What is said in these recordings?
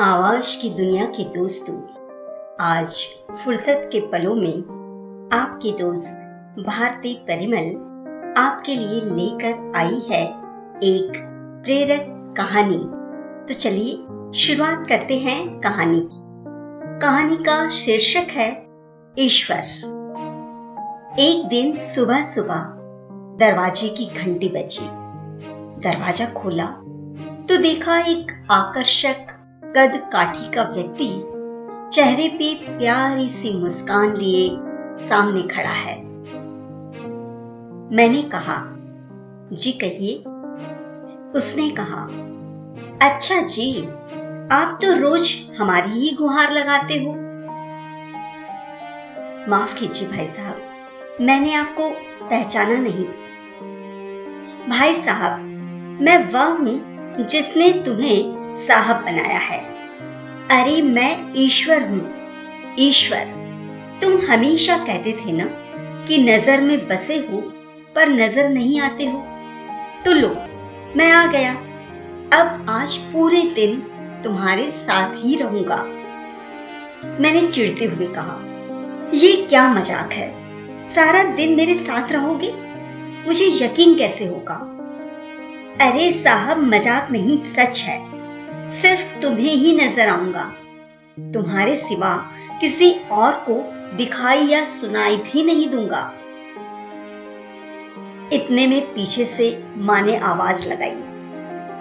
आवाज़ की दुनिया के दोस्तों, आज फुर्सत के पलों में आपकी दोस्त भारती परिमल आपके लिए लेकर आई है एक प्रेरक कहानी। तो चलिए शुरुआत करते हैं कहानी की। कहानी का शीर्षक है ईश्वर। एक दिन सुबह सुबह दरवाजे की घंटी बजी। दरवाज़ा खोला तो देखा एक आकर्षक कद काठी का व्यक्ति चेहरे पे प्यारी सी मुस्कान लिए सामने खड़ा है। मैंने कहा, जी कहिए। उसने कहा अच्छा जी, आप तो रोज हमारी ही गुहार लगाते हो। माफ़ कीजिए भाई साहब, मैंने आपको पहचाना नहीं। भाई साहब, मैं वह हूँ जिसने तुम्हें साहब बनाया है। अरे मैं ईश्वर हूँ। ईश्वर, तुम हमेशा कहते थे ना कि नज़र में बसे हो पर नज़र नहीं आते हो। तो लो, मैं आ गया। अब आज पूरे दिन तुम्हारे साथ ही रहूँगा। मैंने चिढ़ते हुए कहा, ये क्या मज़ाक है? सारा दिन मेरे साथ रहोगे? मुझे यकीन कैसे होगा? अरे साहब, मज़ाक नहीं, सच है। सिर्फ़ तुम्हें ही नज़र आऊँगा। तुम्हारे सिवा किसी और को दिखाई या सुनाई भी नहीं दूँगा। इतने में पीछे से माँ ने आवाज़ लगाई।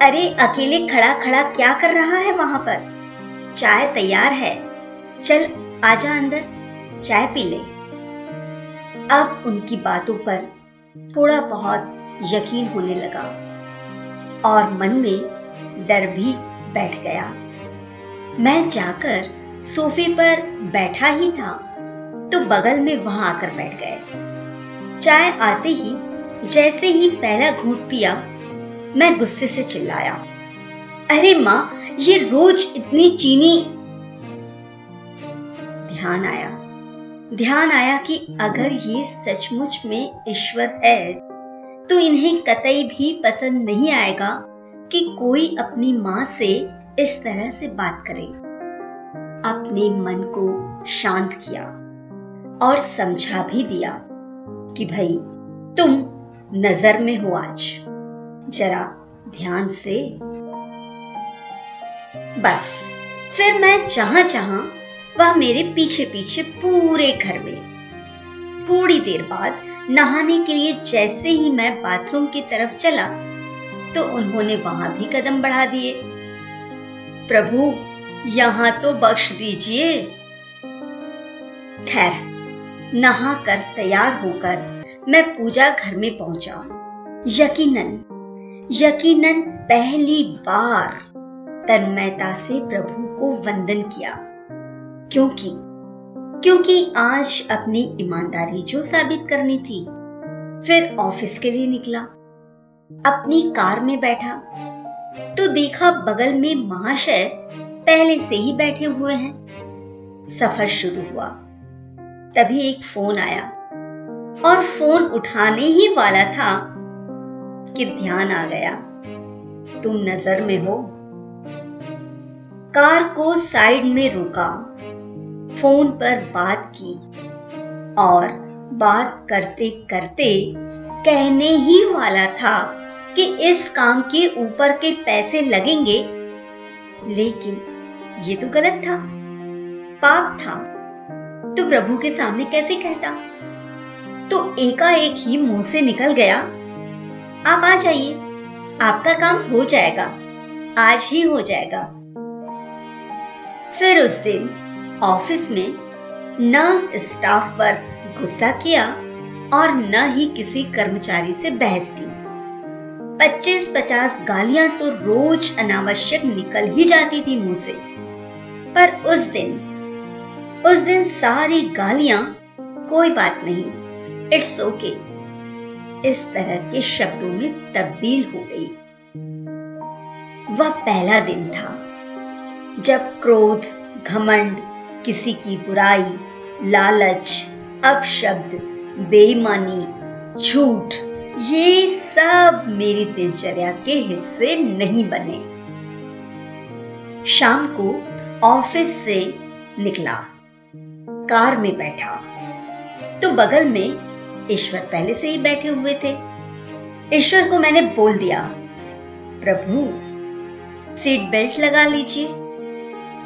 अरे, अकेले खड़ा खड़ा क्या कर रहा है वहाँ पर? चाय तैयार है। चल, आजा अंदर, चाय पी ले। अब उनकी बातों पर थोड़ा बहुत यकीन होने लगा। और मन में डर भी बैठ गया। मैं जाकर सोफे पर बैठा ही था तो बगल में वहाँ आकर बैठ गए। चाय आते ही, जैसे ही पहला घूट पिया, मैं गुस्से से चिल्लाया, अरे माँ, ये रोज इतनी चीनी ध्यान आया। ध्यान आया कि अगर ये सचमुच में ईश्वर है तो इन्हें कतई भी पसंद नहीं आएगा। कि कोई अपनी माँ से इस तरह से बात करे। अपने मन को शांत किया और समझा भी दिया कि भाई, तुम नज़र में हो आज। जरा ध्यान से। बस, फिर मैं जहाँ जहाँ वह मेरे पीछे पीछे पूरे घर में। थोड़ी देर बाद नहाने के लिए जैसे ही मैं बाथरूम की तरफ़ चला तो उन्होंने वहाँ भी कदम बढ़ा दिए। प्रभु, यहाँ तो बख्श दीजिए। खैर, नहा कर तैयार होकर मैं पूजा घर में पहुँचा। यकीनन यकीनन पहली बार तन्मयता से प्रभु को वंदन किया। क्योंकि क्योंकि आज अपनी ईमानदारी जो साबित करनी थी, फिर ऑफ़िस के लिए निकला। अपनी कार में बैठा। तो देखा बगल में महाशय पहले से ही बैठे हुए हैं। सफ़र शुरू हुआ। तभी एक फ़ोन आया। और फ़ोन उठाने ही वाला था कि ध्यान आ गया। तुम नज़र में हो। कार को साइड में रोका। फ़ोन पर बात की। और बात करते करते कहने ही वाला था कि इस काम के ऊपर के पैसे लगेंगे। लेकिन ये तो गलत था। पाप था। तो प्रभु के सामने कैसे कहता? तो एकाएक ही मुँह से निकल गया। आप आ जाइए। आपका काम हो जाएगा। आज ही हो जाएगा। फिर उस दिन ऑफ़िस में न स्टाफ पर गुस्सा किया और न ही किसी कर्मचारी से बहस की। पच्चीस पचास गालियाँ तो रोज अनावश्यक निकल ही जाती थी मुँह से। पर उस दिन उस दिन सारी गालियाँ कोई बात नहीं इट्स ओके। okay, इस तरह के शब्दों में तब्दील हो गई। वह पहला दिन था जब क्रोध घमंड किसी की बुराई लालच अपशब्द बेईमानी, झूठ, ये सब मेरी दिनचर्या के हिस्से नहीं बने। शाम को ऑफ़िस से निकला। कार में बैठा। तो बगल में ईश्वर पहले से ही बैठे हुए थे। ईश्वर को मैंने बोल दिया, प्रभु, सीट बेल्ट लगा लीजिए।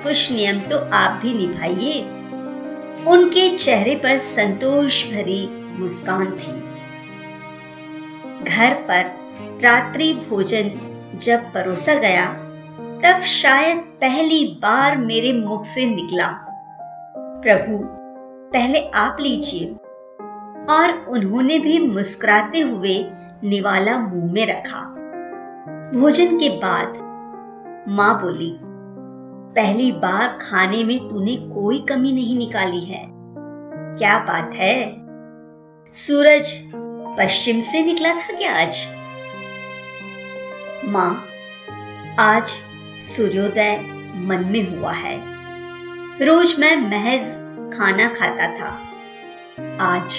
कुछ नियम तो आप भी निभाइए। उनके चेहरे पर संतोष भरी मुस्कान थी। घर पर रात्रि भोजन जब परोसा गया, तब शायद पहली बार मेरे मुख से निकला। प्रभु, पहले आप लीजिए। और उन्होंने भी मुस्कुराते हुए निवाला मुँह में रखा। भोजन के बाद माँ बोली, पहली बार खाने में तूने कोई कमी नहीं निकाली है। क्या बात है? सूरज पश्चिम से निकला था क्या आज? माँ, आज सूर्योदय मन में हुआ है। रोज मैं महज खाना खाता था। आज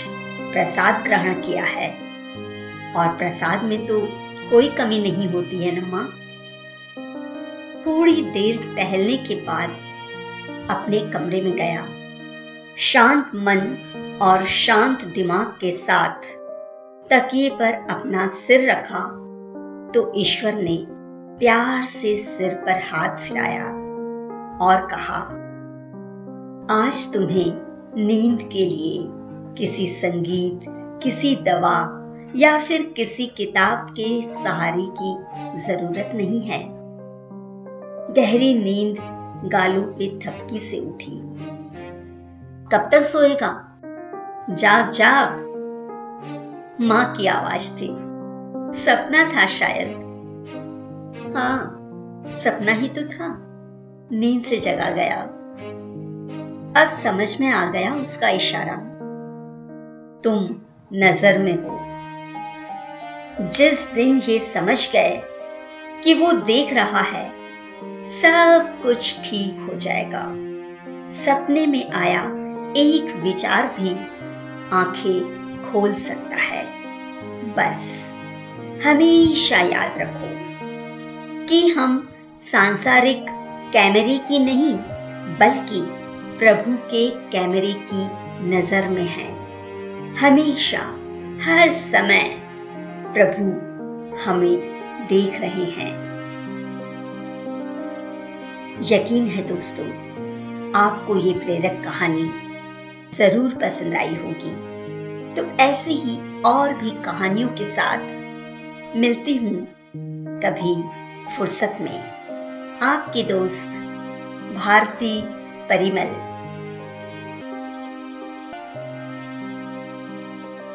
प्रसाद ग्रहण किया है। और प्रसाद में तो कोई कमी नहीं होती है न माँ? थोड़ी देर टहलने के बाद अपने कमरे में गया। शांत मन और शांत दिमाग के साथ तकिए पर अपना सिर रखा तो ईश्वर ने प्यार से सिर पर हाथ फिराया और कहा, आज तुम्हें नींद के लिए किसी संगीत, किसी दवा या फिर किसी किताब के सहारे की ज़रूरत नहीं है। गहरी नींद गालों पे थपकी से उठी। कब तक सोएगा? जाग जाग माँ की आवाज़ थी। सपना था शायद। हाँ सपना ही तो था। नींद से जगा गया। अब समझ में आ गया उसका इशारा। तुम नज़र में हो। जिस दिन ये समझ गए कि वो देख रहा है, सब कुछ ठीक हो जाएगा। सपने में आया एक विचार भी। आँखें खोल सकता है। बस, हमेशा याद रखो कि हम सांसारिक कैमरे की नहीं, बल्कि प्रभु के कैमरे की नज़र में हैं। हमेशा, हर समय प्रभु हमें देख रहे हैं। यकीन है दोस्तों, आपको ये प्रेरक कहानी ज़रूर पसंद आई होगी। तो ऐसे ही और भी कहानियों के साथ मिलती हूँ कभी फुर्सत में। आपकी दोस्त भारती परिमल।